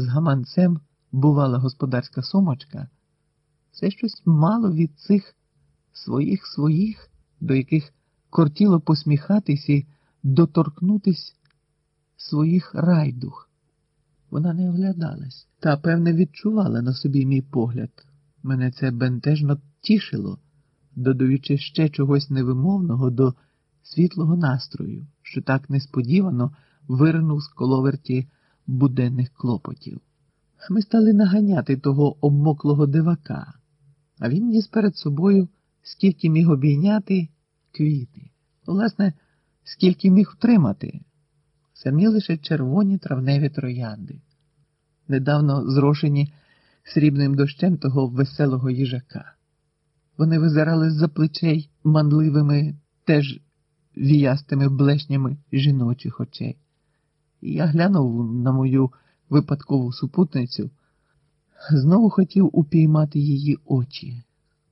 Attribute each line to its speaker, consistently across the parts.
Speaker 1: з гаманцем бувала господарська сумочка, це щось мало від цих своїх своїх, до яких кортіло посміхатись і доторкнутись своїх райдух. Вона не оглядалась, та, певне, відчувала на собі мій погляд. Мене це бентежно тішило, додаючи ще чогось невимовного до світлого настрою, що так несподівано виринув з коловерті буденних клопотів. Ми стали наганяти того обмоклого дивака, а він ніс перед собою, скільки міг обійняти квіти. Власне, скільки міг втримати, самі лише червоні травневі троянди, недавно зрошені срібним дощем того веселого їжака. Вони визирали з-за плечей манливими, теж віястими блешнями жіночих очей. Я глянув на мою випадкову супутницю, знову хотів упіймати її очі,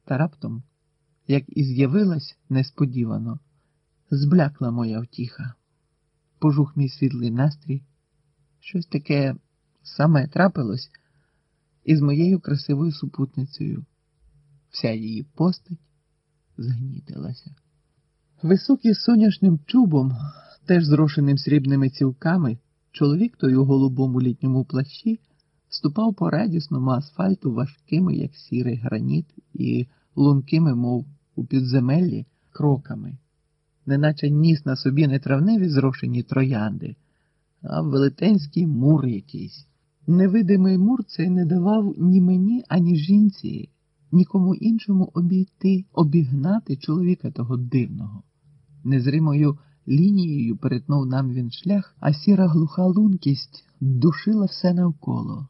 Speaker 1: та раптом, як і з'явилась несподівано, зблякла моя втіха, пожух мій світлий настрій, щось таке саме трапилось із моєю красивою супутницею. Вся її постать згнітилася. Високий з соняшним чубом, теж зрошеним срібними цілками, чоловік той у голубому літньому плащі ступав по радісному асфальту важкими, як сірий граніт, і лункими, мов у підземеллі, кроками, неначе ніс на собі не травневі зрошені троянди, а велетенський мур якийсь. Невидимий мур цей не давав ні мені, ані жінці, нікому іншому обійти, обігнати чоловіка того дивного. Незримою лінією перетнув нам він шлях, а сіра глуха лункість душила все навколо,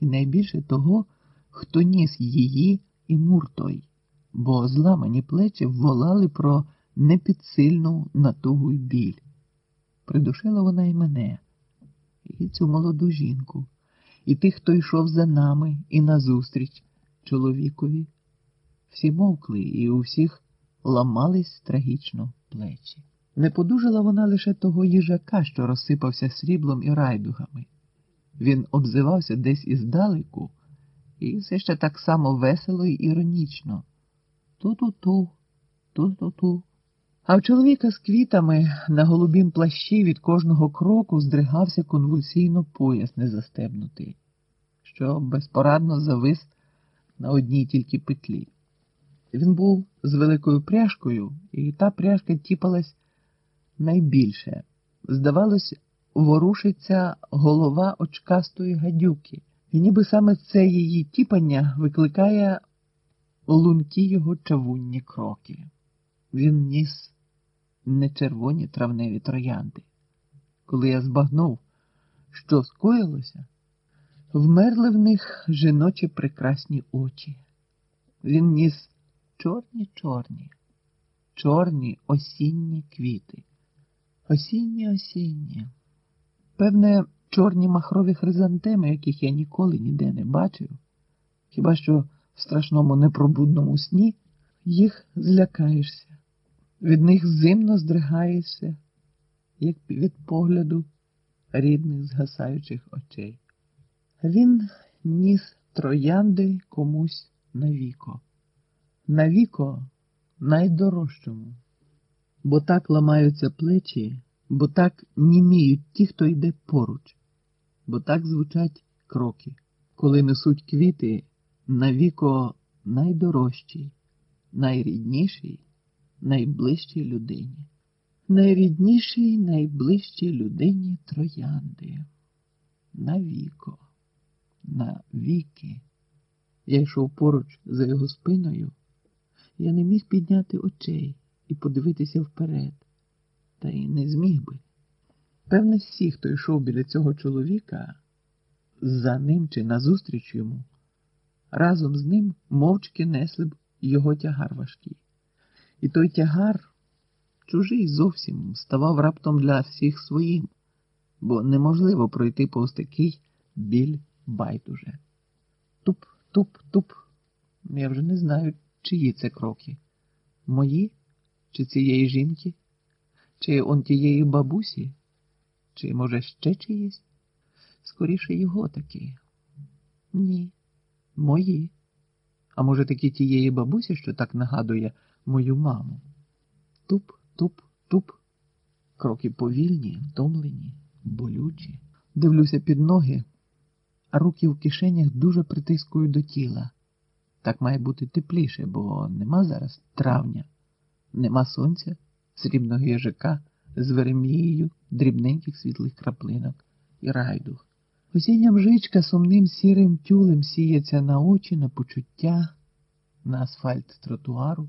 Speaker 1: і найбільше того, хто ніс її і мур той, бо зламані плечі волали про непідсильну натугу й біль. Придушила вона і мене, і цю молоду жінку, і тих, хто йшов за нами і назустріч чоловікові. Всі мовкли, і у всіх ламались трагічно плечі. Не подужала вона лише того їжака, що розсипався сріблом і райдугами. Він обзивався десь іздалеку, і все ще так само весело і іронічно. Ту-ту-ту, ту-ту-ту. А в чоловіка з квітами на голубім плащі від кожного кроку здригався конвульсійно пояс незастебнутий, що безпорадно завис на одній тільки петлі. Він був з великою пряжкою, і та пряжка тіпалась найбільше. Здавалось, ворушиться голова очкастої гадюки, і ніби саме це її тіпання викликає лункі його чавунні кроки. Він ніс не червоні травневі троянди. Коли я збагнув, що скоїлося, вмерли в них жіночі прекрасні очі. Він ніс чорні чорні, чорні осінні квіти. Осінні осінні. Певне, чорні махрові хризантеми, яких я ніколи ніде не бачив, хіба що в страшному непробудному сні їх злякаєшся, від них зимно здригаєшся, як від погляду рідних згасаючих очей. Він ніс троянди комусь навіко, навіко найдорожчому, бо так ламаються плечі, бо так німіють ті, хто йде поруч, бо так звучать кроки, коли несуть квіти навіко найдорожчій, найріднішій, найближчій людині. Найріднішій, найближчій людині троянди. Навіко, навіки. Я йшов поруч за його спиною, я не міг підняти очей і подивитися вперед, та й не зміг би. Певне, всі, хто йшов біля цього чоловіка, за ним чи назустріч йому, разом з ним мовчки несли б його тягар важкий. І той тягар, чужий зовсім, ставав раптом для всіх своїм, бо неможливо пройти повз такий біль байдуже. Туп, туп, туп. Я вже не знаю, чиї це кроки. Мої? Чи цієї жінки? Чи он тієї бабусі? Чи, може, ще чиїсь? скоріше його такі. Ні, мої. А може, таки тієї бабусі, що так нагадує мою маму. Туп, туп, туп. Кроки повільні, втомлені, болючі. Дивлюся під ноги, а руки в кишенях дуже притискую до тіла. Так має бути тепліше, бо нема зараз травня, нема сонця, срібного їжака з веремією дрібненьких світлих краплинок і райдух. Осіння мжичка сумним сірим тюлем сіється на очі, на почуття, на асфальт тротуару.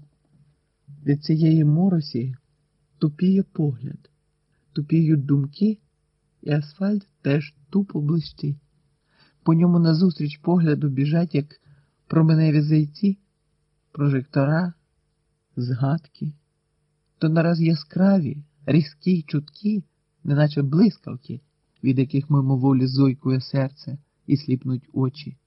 Speaker 1: Від цієї моросі тупіє погляд, тупіють думки, і асфальт теж тупо блищить. По ньому назустріч погляду біжать, як променеві зайці, прожектора, згадки, то нараз яскраві, різкі й чуткі, неначе блискавки, від яких мимоволі зойкує серце і сліпнуть очі.